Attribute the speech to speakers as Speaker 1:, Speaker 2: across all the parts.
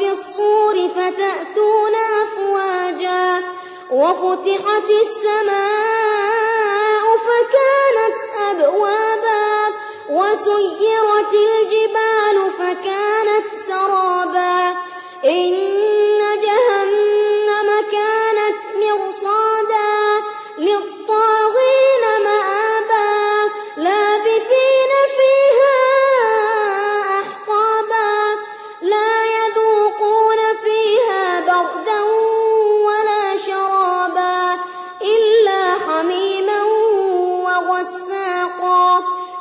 Speaker 1: في الصور فتأتون أفواجا وفتحت السماء فكانت أبوابا وسيرت الجبال فكانت سرابا إن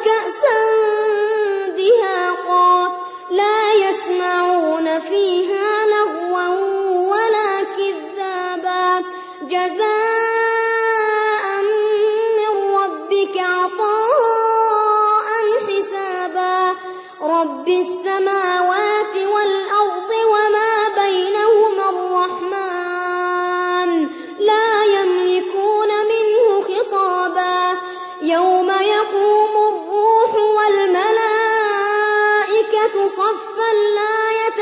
Speaker 1: وكأسا دهاقا لا يسمعون فيها لغوا ولا كذابا جزاء